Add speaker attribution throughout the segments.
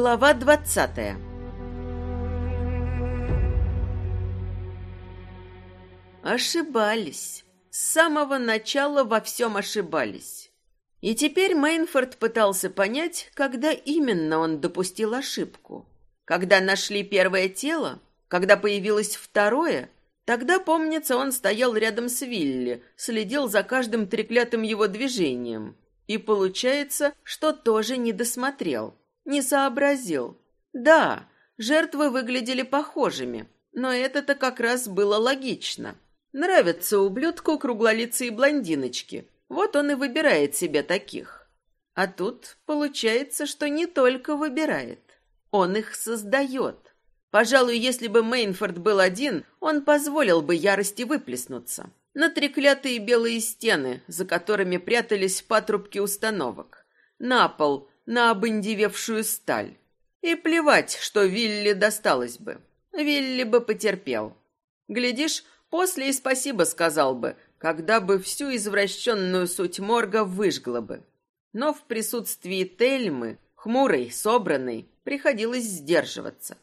Speaker 1: Глава двадцатая Ошибались. С самого начала во всем ошибались. И теперь Мейнфорд пытался понять, когда именно он допустил ошибку. Когда нашли первое тело? Когда появилось второе? Тогда, помнится, он стоял рядом с Вилли, следил за каждым треклятым его движением. И получается, что тоже не досмотрел, не сообразил. Да, жертвы выглядели похожими, но это-то как раз было логично. Нравятся ублюдку круглолицые блондиночки. Вот он и выбирает себе таких. А тут получается, что не только выбирает. Он их создает. Пожалуй, если бы Мейнфорд был один, он позволил бы ярости выплеснуться. На треклятые белые стены, за которыми прятались патрубки установок. На пол, на обындевевшую сталь. И плевать, что Вилли досталось бы. Вилли бы потерпел. Глядишь, после и спасибо сказал бы, когда бы всю извращенную суть морга выжгла бы. Но в присутствии Тельмы, хмурой, собранной, приходилось сдерживаться.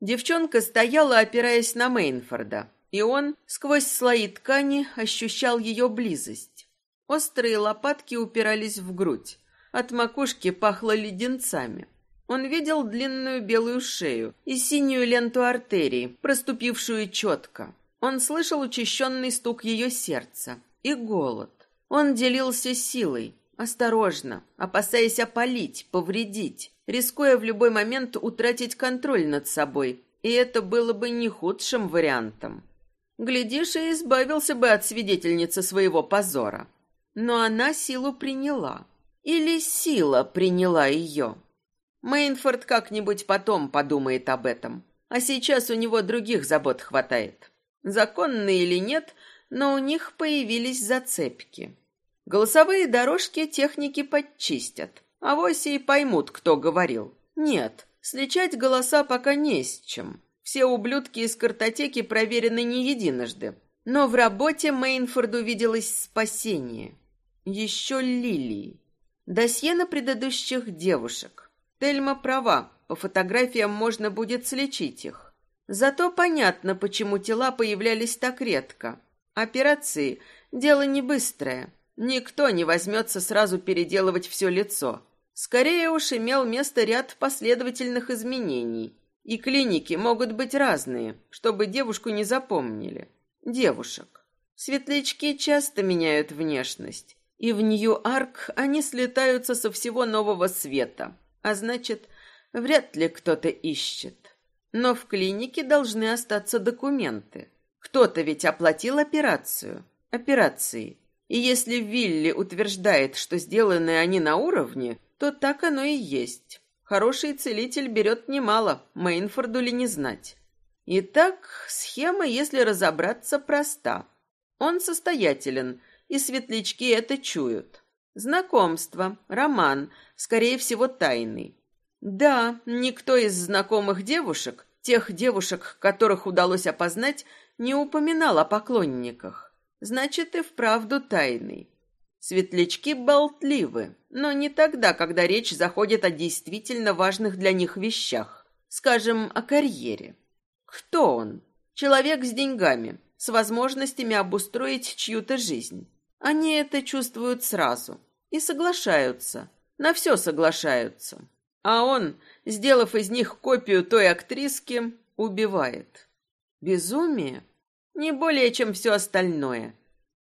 Speaker 1: Девчонка стояла, опираясь на Мейнфорда, и он сквозь слои ткани ощущал ее близость. Острые лопатки упирались в грудь. От макушки пахло леденцами. Он видел длинную белую шею и синюю ленту артерии, проступившую четко. Он слышал учащенный стук ее сердца и голод. Он делился силой, осторожно, опасаясь опалить, повредить, рискуя в любой момент утратить контроль над собой, и это было бы не худшим вариантом. Глядишь, и избавился бы от свидетельницы своего позора. Но она силу приняла. Или сила приняла ее. Мейнфорд как-нибудь потом подумает об этом. А сейчас у него других забот хватает. Законные или нет, но у них появились зацепки. Голосовые дорожки техники подчистят. А и поймут, кто говорил. Нет, сличать голоса пока не с чем. Все ублюдки из картотеки проверены не единожды. Но в работе Мейнфорду виделось спасение. Еще лилии. Досье на предыдущих девушек. Тельма права, по фотографиям можно будет слечить их. Зато понятно, почему тела появлялись так редко. Операции – дело не быстрое. Никто не возьмется сразу переделывать все лицо. Скорее уж имел место ряд последовательных изменений. И клиники могут быть разные, чтобы девушку не запомнили. Девушек. Светлячки часто меняют внешность. И в Нью-Арк они слетаются со всего нового света. А значит, вряд ли кто-то ищет. Но в клинике должны остаться документы. Кто-то ведь оплатил операцию. Операции. И если Вилли утверждает, что сделаны они на уровне, то так оно и есть. Хороший целитель берет немало, Мейнфорду ли не знать. Итак, схема, если разобраться, проста. Он состоятелен, и светлячки это чуют. Знакомство, роман, скорее всего, тайный. Да, никто из знакомых девушек, тех девушек, которых удалось опознать, не упоминал о поклонниках. Значит, и вправду тайный. Светлячки болтливы, но не тогда, когда речь заходит о действительно важных для них вещах. Скажем, о карьере. Кто он? Человек с деньгами, с возможностями обустроить чью-то жизнь. Они это чувствуют сразу и соглашаются. На все соглашаются. А он, сделав из них копию той актриски, убивает. Безумие? не более, чем все остальное.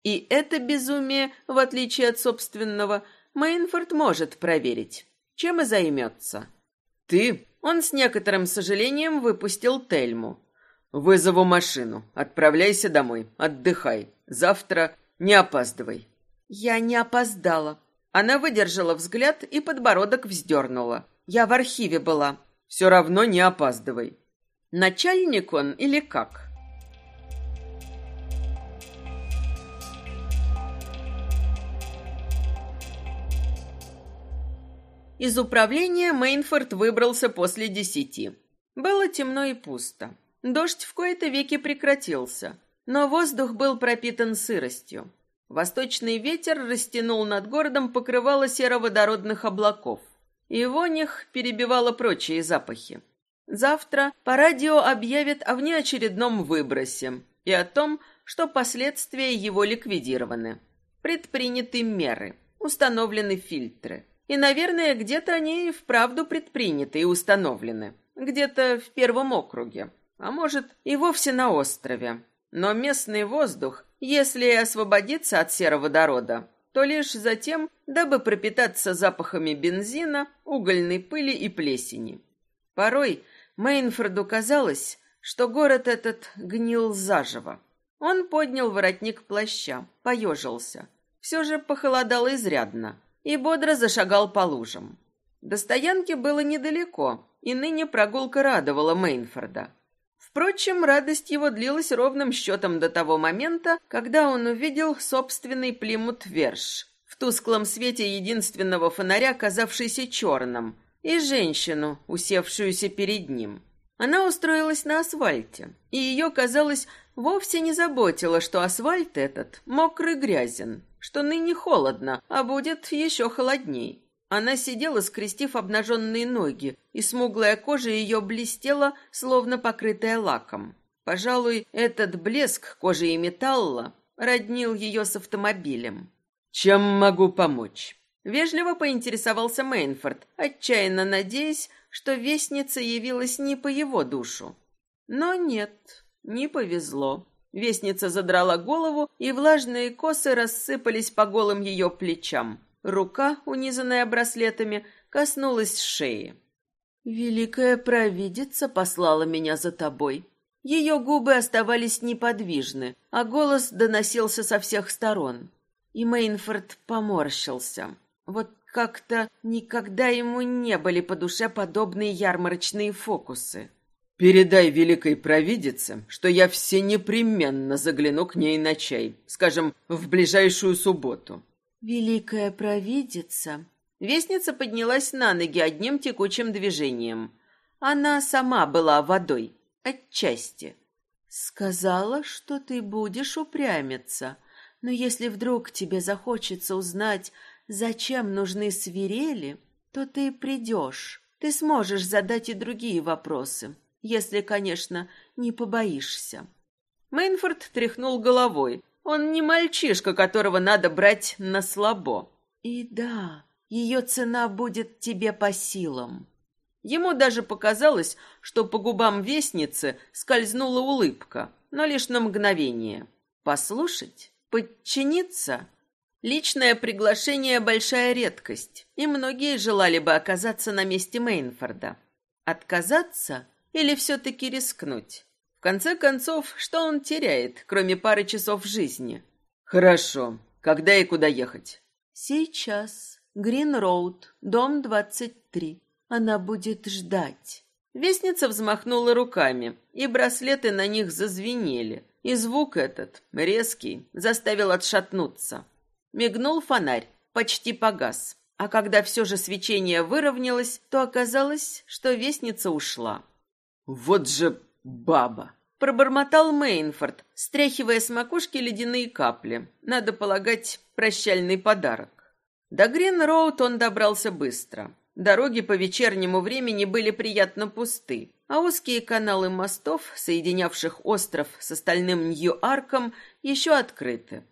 Speaker 1: И это безумие, в отличие от собственного, Мейнфорд может проверить. Чем и займется. «Ты?» Он с некоторым сожалением выпустил Тельму. «Вызову машину. Отправляйся домой. Отдыхай. Завтра не опаздывай». «Я не опоздала». Она выдержала взгляд и подбородок вздернула. «Я в архиве была». «Все равно не опаздывай». «Начальник он или как?» Из управления Мейнфорд выбрался после десяти. Было темно и пусто. Дождь в кои-то веки прекратился, но воздух был пропитан сыростью. Восточный ветер растянул над городом покрывало сероводородных облаков. и вонь их перебивала прочие запахи. Завтра по радио объявят о внеочередном выбросе и о том, что последствия его ликвидированы. Предприняты меры, установлены фильтры. И, наверное, где-то они и вправду предприняты и установлены. Где-то в первом округе. А может, и вовсе на острове. Но местный воздух, если и освободится от сероводорода, то лишь затем, дабы пропитаться запахами бензина, угольной пыли и плесени. Порой Мейнфорду казалось, что город этот гнил заживо. Он поднял воротник плаща, поежился. Все же похолодало изрядно и бодро зашагал по лужам. До стоянки было недалеко, и ныне прогулка радовала Мейнфорда. Впрочем, радость его длилась ровным счетом до того момента, когда он увидел собственный Плимут Верш, в тусклом свете единственного фонаря, казавшийся черным, и женщину, усевшуюся перед ним. Она устроилась на асфальте, и ее, казалось, вовсе не заботило, что асфальт этот мокрый грязен, что ныне холодно, а будет еще холодней. Она сидела, скрестив обнаженные ноги, и смуглая кожа ее блестела, словно покрытая лаком. Пожалуй, этот блеск кожи и металла роднил ее с автомобилем. «Чем могу помочь?» Вежливо поинтересовался Мейнфорд, отчаянно надеясь, что вестница явилась не по его душу. Но нет, не повезло. Вестница задрала голову, и влажные косы рассыпались по голым ее плечам. Рука, унизанная браслетами, коснулась шеи. «Великая провидица послала меня за тобой». Ее губы оставались неподвижны, а голос доносился со всех сторон. И Мейнфорд поморщился. Вот как-то никогда ему не были по душе подобные ярмарочные фокусы. «Передай великой провидице, что я все непременно загляну к ней на чай, скажем, в ближайшую субботу». «Великая провидица...» Вестница поднялась на ноги одним текучим движением. Она сама была водой, отчасти. «Сказала, что ты будешь упрямиться, но если вдруг тебе захочется узнать, зачем нужны свирели, то ты придешь. Ты сможешь задать и другие вопросы, если, конечно, не побоишься. Мейнфорд тряхнул головой. Он не мальчишка, которого надо брать на слабо. И да, ее цена будет тебе по силам. Ему даже показалось, что по губам вестницы скользнула улыбка, но лишь на мгновение. Послушать? Подчиниться? Личное приглашение – большая редкость, и многие желали бы оказаться на месте Мейнфорда. Отказаться или все-таки рискнуть? В конце концов, что он теряет, кроме пары часов жизни? Хорошо. Когда и куда ехать? Сейчас. Грин-Роуд, дом 23. Она будет ждать. Вестница взмахнула руками, и браслеты на них зазвенели, и звук этот, резкий, заставил отшатнуться. Мигнул фонарь, почти погас. А когда все же свечение выровнялось, то оказалось, что вестница ушла. «Вот же баба!» — пробормотал Мейнфорд, стряхивая с макушки ледяные капли. Надо полагать, прощальный подарок. До Грин-Роуд он добрался быстро. Дороги по вечернему времени были приятно пусты, а узкие каналы мостов, соединявших остров с остальным Нью-Арком, еще открыты.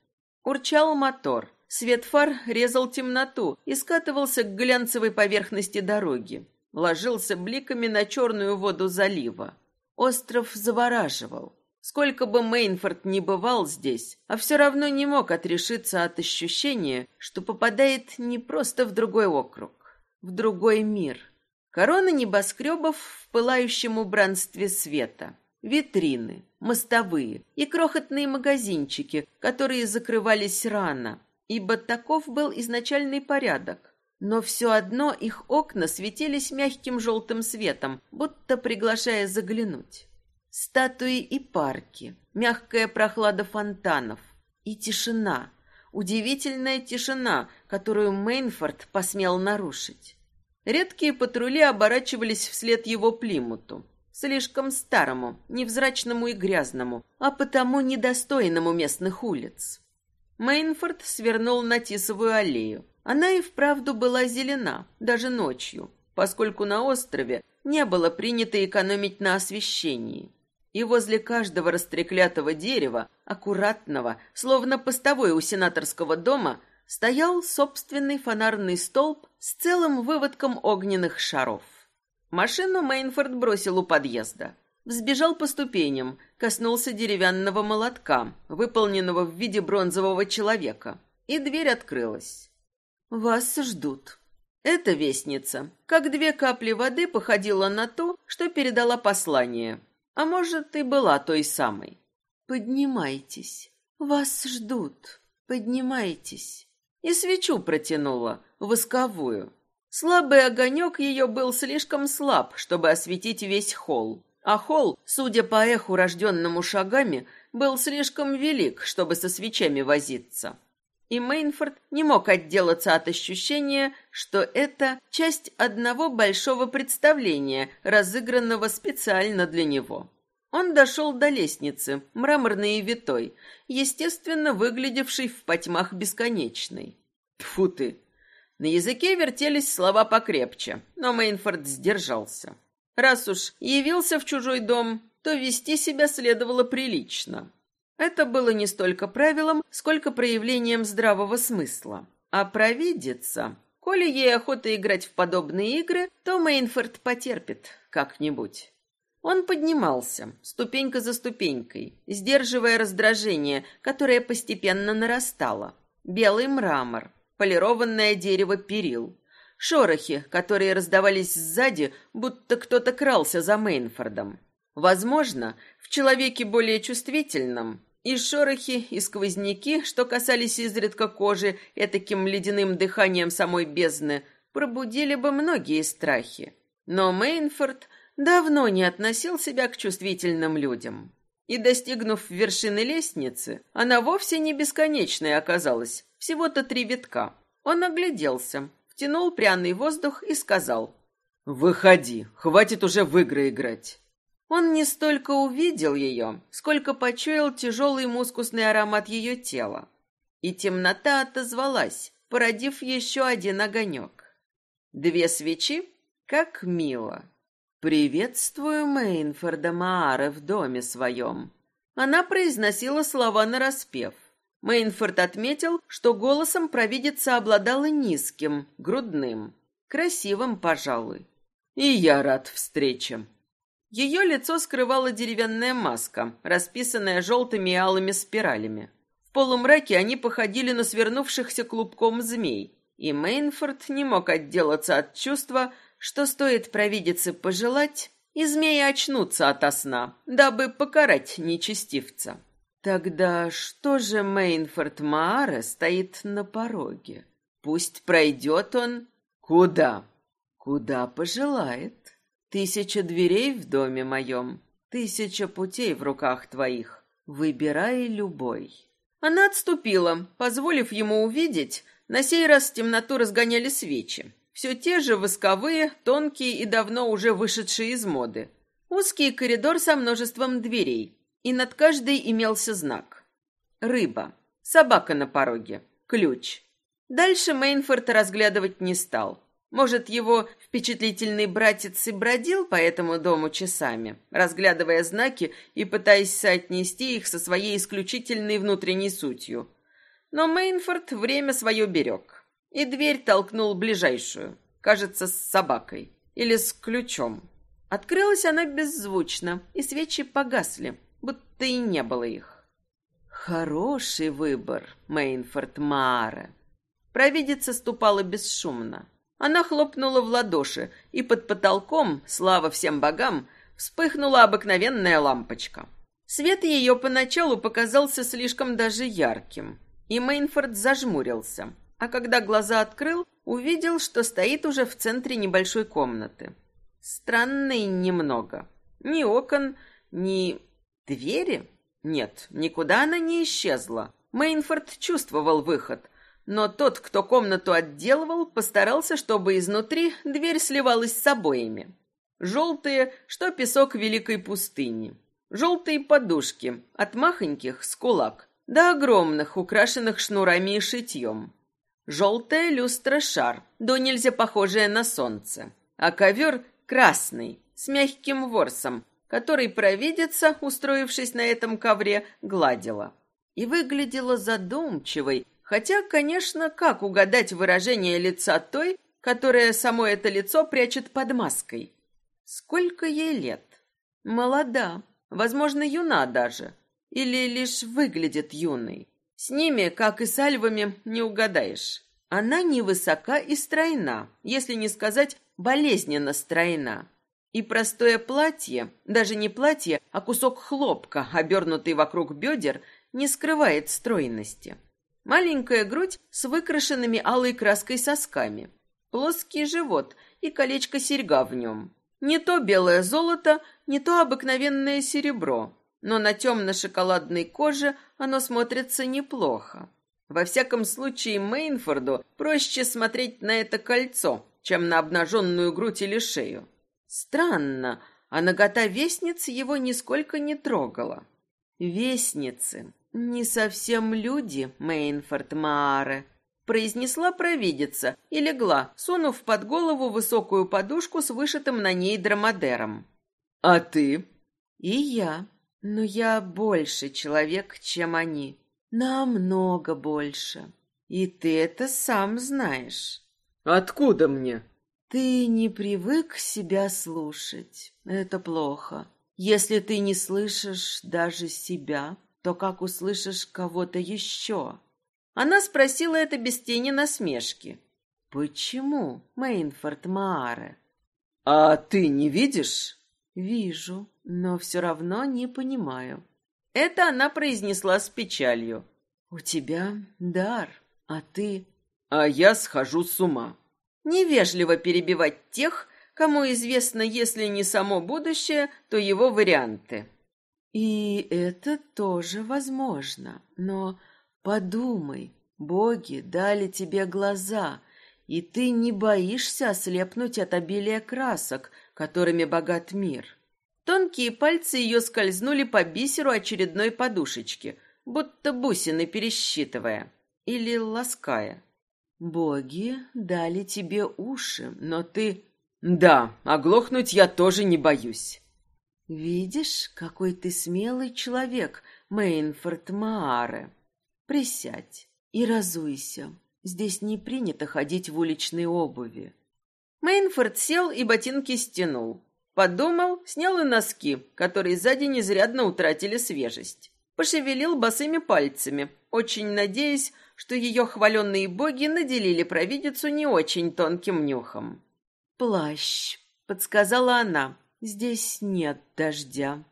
Speaker 1: Урчал мотор. Свет фар резал темноту и скатывался к глянцевой поверхности дороги. Ложился бликами на черную воду залива. Остров завораживал. Сколько бы Мейнфорд ни бывал здесь, а все равно не мог отрешиться от ощущения, что попадает не просто в другой округ, в другой мир. Корона небоскребов в пылающем убранстве света. Витрины, мостовые и крохотные магазинчики, которые закрывались рано, ибо таков был изначальный порядок. Но все одно их окна светились мягким желтым светом, будто приглашая заглянуть. Статуи и парки, мягкая прохлада фонтанов и тишина, удивительная тишина, которую Мейнфорд посмел нарушить. Редкие патрули оборачивались вслед его Плимуту слишком старому, невзрачному и грязному, а потому недостойному местных улиц. Мейнфорд свернул на Тисовую аллею. Она и вправду была зелена, даже ночью, поскольку на острове не было принято экономить на освещении. И возле каждого растреклятого дерева, аккуратного, словно постовой у сенаторского дома, стоял собственный фонарный столб с целым выводком огненных шаров. Машину Мейнфорд бросил у подъезда. Взбежал по ступеням, коснулся деревянного молотка, выполненного в виде бронзового человека, и дверь открылась. «Вас ждут». Эта вестница, как две капли воды, походила на ту, что передала послание – а может, и была той самой. Поднимайтесь. Вас ждут. Поднимайтесь. И свечу протянула, восковую. Слабый огонек ее был слишком слаб, чтобы осветить весь холл. А холл, судя по эху, рожденному шагами, был слишком велик, чтобы со свечами возиться. И Мейнфорд не мог отделаться от ощущения, что это часть одного большого представления, разыгранного специально для него. Он дошел до лестницы, мраморной и витой, естественно, выглядевшей в потьмах бесконечной. Тьфу ты! На языке вертелись слова покрепче, но Мейнфорд сдержался. Раз уж явился в чужой дом, то вести себя следовало прилично. Это было не столько правилом, сколько проявлением здравого смысла. А провидица... Коли ей охота играть в подобные игры, то Мейнфорд потерпит как-нибудь. Он поднимался, ступенька за ступенькой, сдерживая раздражение, которое постепенно нарастало. Белый мрамор, полированное дерево перил, шорохи, которые раздавались сзади, будто кто-то крался за Мейнфордом. Возможно, человеке более чувствительном и шорохи, и сквозняки, что касались изредка кожи этаким ледяным дыханием самой бездны, пробудили бы многие страхи. Но Мейнфорд давно не относил себя к чувствительным людям. И, достигнув вершины лестницы, она вовсе не бесконечной оказалась, всего-то три витка. Он огляделся, втянул пряный воздух и сказал «Выходи, хватит уже в игры играть». Он не столько увидел ее, сколько почуял тяжелый мускусный аромат ее тела. И темнота отозвалась, породив еще один огонек. Две свечи? Как мило. «Приветствую Мейнфорда Маара в доме своем». Она произносила слова нараспев. Мейнфорд отметил, что голосом провидица обладала низким, грудным, красивым, пожалуй. «И я рад встрече», ее лицо скрывала деревянная маска, расписанная желтыми и алыми спиралями. В полумраке они походили на свернувшихся клубком змей, и Мейнфорд не мог отделаться от чувства, что стоит провидице пожелать, и змеи очнутся ото сна, дабы покарать нечестивца. Тогда что же Мейнфорд Маара стоит на пороге? Пусть пройдет он куда? Куда пожелает. Тысяча дверей в доме моем, тысяча путей в руках твоих. Выбирай любой. Она отступила, позволив ему увидеть, на сей раз темноту разгоняли свечи. Все те же восковые, тонкие и давно уже вышедшие из моды. Узкий коридор со множеством дверей, и над каждой имелся знак. Рыба, собака на пороге, ключ. Дальше Мейнфорд разглядывать не стал. Может, его впечатлительный братец и бродил по этому дому часами, разглядывая знаки и пытаясь соотнести их со своей исключительной внутренней сутью. Но Мейнфорд время свое берег. И дверь толкнул ближайшую, кажется, с собакой или с ключом. Открылась она беззвучно, и свечи погасли, будто и не было их. Хороший выбор, Мейнфорд Маара. Провидица ступала бесшумно. Она хлопнула в ладоши, и под потолком, слава всем богам, вспыхнула обыкновенная лампочка. Свет ее поначалу показался слишком даже ярким, и Мейнфорд зажмурился, а когда глаза открыл, увидел, что стоит уже в центре небольшой комнаты. Странный немного. Ни окон, ни двери. Нет, никуда она не исчезла. Мейнфорд чувствовал выход, но тот, кто комнату отделывал, постарался, чтобы изнутри дверь сливалась с обоями. Желтые, что песок великой пустыни. Желтые подушки, от махоньких с кулак, до огромных, украшенных шнурами и шитьем. Желтая люстра-шар, до нельзя похожая на солнце. А ковер красный, с мягким ворсом, который провидица, устроившись на этом ковре, гладила. И выглядела задумчивой, хотя, конечно, как угадать выражение лица той, которая само это лицо прячет под маской? Сколько ей лет? Молода, возможно, юна даже. Или лишь выглядит юной. С ними, как и с альвами, не угадаешь. Она невысока и стройна, если не сказать болезненно стройна. И простое платье, даже не платье, а кусок хлопка, обернутый вокруг бедер, не скрывает стройности. Маленькая грудь с выкрашенными алой краской сосками, плоский живот и колечко-серьга в нем. Не то белое золото, не то обыкновенное серебро, но на темно-шоколадной коже оно смотрится неплохо. Во всяком случае, Мейнфорду проще смотреть на это кольцо, чем на обнаженную грудь или шею. Странно, а нагота вестницы его нисколько не трогала. Вестницы не совсем люди, Мейнфорд Мааре, произнесла провидица и легла, сунув под голову высокую подушку с вышитым на ней драмадером.
Speaker 2: А ты?
Speaker 1: И я. Но я больше человек, чем они. Намного больше. И ты это сам знаешь.
Speaker 2: Откуда мне?
Speaker 1: Ты не привык себя слушать. Это плохо. Если ты не слышишь даже себя, то как услышишь кого-то еще? Она спросила это без тени насмешки. Почему, Мейнфорд Мааре?
Speaker 2: А ты не видишь?
Speaker 1: Вижу но все равно не понимаю. Это она произнесла с печалью. У тебя дар, а ты...
Speaker 2: А я схожу с ума.
Speaker 1: Невежливо перебивать тех, кому известно, если не само будущее, то его варианты. И это тоже возможно, но подумай, боги дали тебе глаза, и ты не боишься ослепнуть от обилия красок, которыми богат мир. Тонкие пальцы ее скользнули по бисеру очередной подушечки, будто бусины пересчитывая или лаская. «Боги дали тебе уши, но ты...»
Speaker 2: «Да, оглохнуть я тоже не боюсь».
Speaker 1: «Видишь, какой ты смелый человек, Мейнфорд Мааре. Присядь и разуйся. Здесь не принято ходить в уличной обуви». Мейнфорд сел и ботинки стянул. Подумал, снял и носки, которые сзади изрядно утратили свежесть. Пошевелил босыми пальцами, очень надеясь, что ее хваленные боги наделили провидицу не очень тонким нюхом. «Плащ», — подсказала она, — «здесь нет дождя».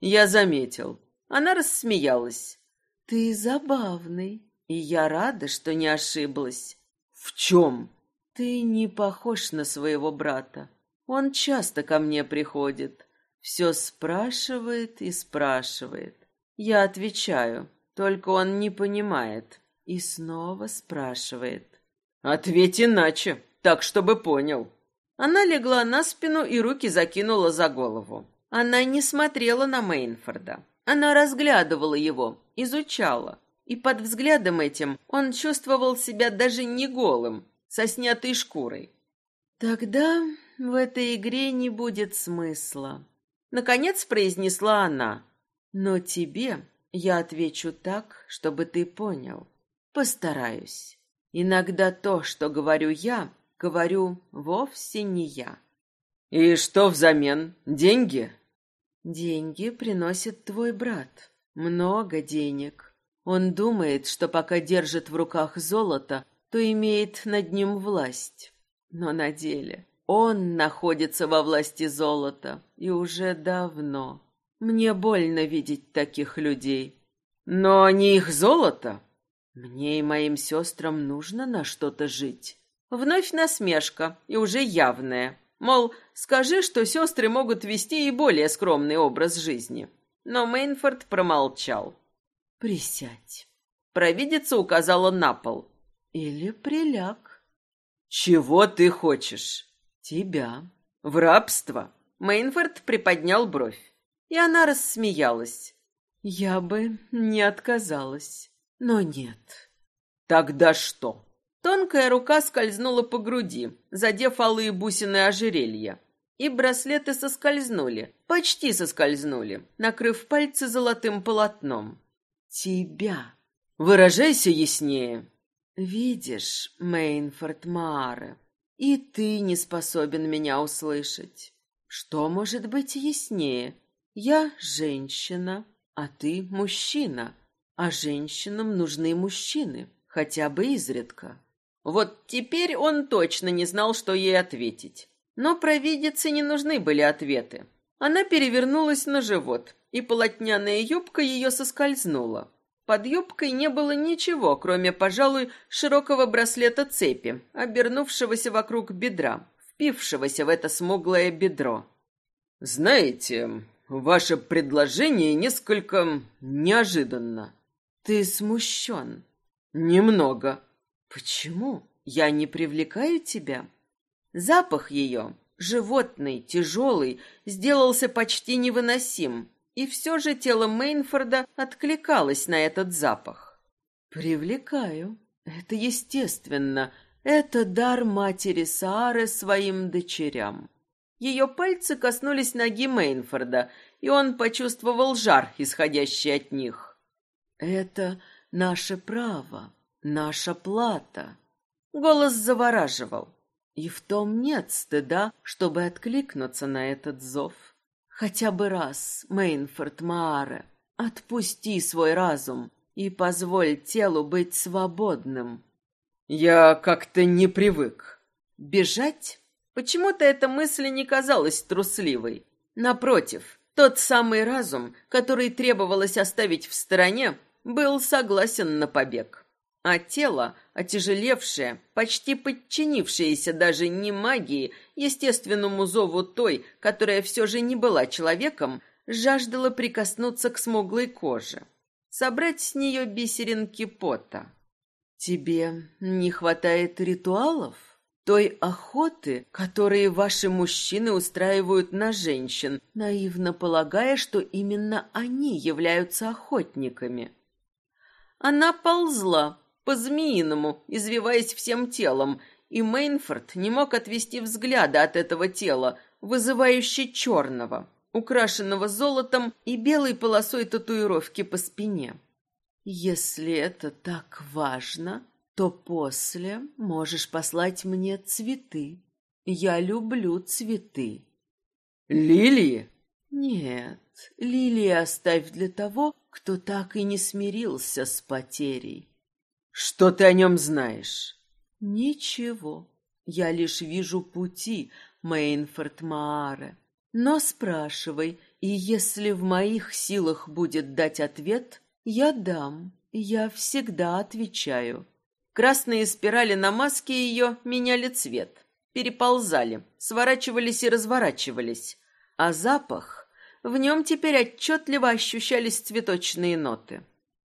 Speaker 2: «Я заметил».
Speaker 1: Она рассмеялась. «Ты забавный, и я рада, что не ошиблась».
Speaker 2: «В чем?»
Speaker 1: «Ты не похож на своего брата. Он часто ко мне приходит, все спрашивает и спрашивает. Я отвечаю, только он не понимает и снова спрашивает.
Speaker 2: Ответь иначе, так чтобы понял.
Speaker 1: Она легла на спину и руки закинула за голову. Она не смотрела на Мейнфорда. Она разглядывала его, изучала. И под взглядом этим он чувствовал себя даже не голым, со снятой шкурой. Тогда в этой игре не будет смысла. Наконец произнесла она. Но тебе я отвечу так, чтобы ты понял. Постараюсь. Иногда то, что говорю я, говорю вовсе не я.
Speaker 2: И что взамен? Деньги?
Speaker 1: Деньги приносит твой брат. Много денег. Он думает, что пока держит в руках золото, то имеет над ним власть. Но на деле он находится во власти золота, и уже давно. Мне больно видеть таких людей.
Speaker 2: Но не их золото.
Speaker 1: Мне и моим сестрам нужно на что-то жить. Вновь насмешка, и уже явная. Мол, скажи, что сестры могут вести и более скромный образ жизни. Но Мейнфорд промолчал. «Присядь». Провидица указала на пол. «Или приляг».
Speaker 2: «Чего ты хочешь?»
Speaker 1: Тебя.
Speaker 2: В рабство?
Speaker 1: Мейнфорд приподнял бровь, и она рассмеялась. Я бы не отказалась, но нет.
Speaker 2: Тогда что?
Speaker 1: Тонкая рука скользнула по груди, задев алые бусины ожерелья. И браслеты соскользнули, почти соскользнули, накрыв пальцы золотым полотном. «Тебя!» «Выражайся яснее!» «Видишь, Мейнфорд Мааре, и ты не способен меня услышать. Что может быть яснее? Я женщина, а ты мужчина, а женщинам нужны мужчины, хотя бы изредка». Вот теперь он точно не знал, что ей ответить. Но провидице не нужны были ответы. Она перевернулась на живот, и полотняная юбка ее соскользнула. Под юбкой не было ничего, кроме, пожалуй, широкого браслета цепи, обернувшегося вокруг бедра, впившегося в это смуглое бедро.
Speaker 2: «Знаете, ваше предложение несколько неожиданно».
Speaker 1: «Ты смущен?»
Speaker 2: «Немного».
Speaker 1: «Почему? Я не привлекаю тебя?» Запах ее, животный, тяжелый, сделался почти невыносим, и все же тело Мейнфорда откликалось на этот запах. «Привлекаю. Это естественно. Это дар матери Саары своим дочерям». Ее пальцы коснулись ноги Мейнфорда, и он почувствовал жар, исходящий от них. «Это наше право, наша плата». Голос завораживал. И в том нет стыда, чтобы откликнуться на этот зов. Хотя бы раз, Мейнфорд Мааре, отпусти свой разум и позволь телу быть свободным.
Speaker 2: Я как-то не привык.
Speaker 1: Бежать? Почему-то эта мысль не казалась трусливой. Напротив, тот самый разум, который требовалось оставить в стороне, был согласен на побег. А тело, отяжелевшее, почти подчинившееся даже не магии, естественному зову той, которая все же не была человеком, жаждало прикоснуться к смуглой коже, собрать с нее бисеринки пота. Тебе не хватает ритуалов? Той охоты, которые ваши мужчины устраивают на женщин, наивно полагая, что именно они являются охотниками. Она ползла, по-змеиному, извиваясь всем телом, и Мейнфорд не мог отвести взгляда от этого тела, вызывающе черного, украшенного золотом и белой полосой татуировки по спине. «Если это так важно, то после можешь послать мне цветы. Я люблю цветы».
Speaker 2: «Лилии?»
Speaker 1: «Нет, лилии оставь для того, кто так и не смирился с потерей».
Speaker 2: Что ты о нем знаешь?
Speaker 1: Ничего. Я лишь вижу пути, Мейнфорд Мааре. Но спрашивай, и если в моих силах будет дать ответ, я дам. Я всегда отвечаю. Красные спирали на маске ее меняли цвет, переползали, сворачивались и разворачивались, а запах в нем теперь отчетливо ощущались цветочные ноты.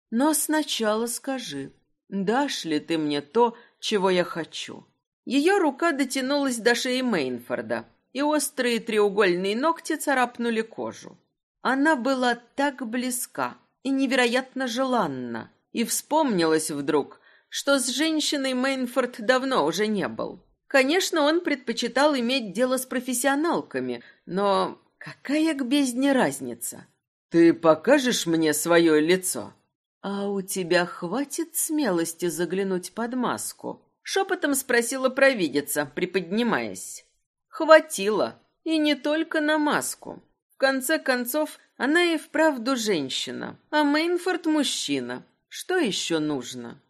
Speaker 1: Но сначала скажи, Дашь ли ты мне то, чего я хочу?» Ее рука дотянулась до шеи Мейнфорда, и острые треугольные ногти царапнули кожу. Она была так близка и невероятно желанна, и вспомнилась вдруг, что с женщиной Мейнфорд давно уже не был. Конечно, он предпочитал иметь дело с профессионалками, но какая к бездне разница?
Speaker 2: «Ты покажешь мне свое лицо?»
Speaker 1: «А у тебя хватит смелости заглянуть под маску?» Шепотом спросила провидица, приподнимаясь. «Хватило. И не только на маску. В конце концов, она и вправду женщина, а Мейнфорд мужчина. Что еще нужно?»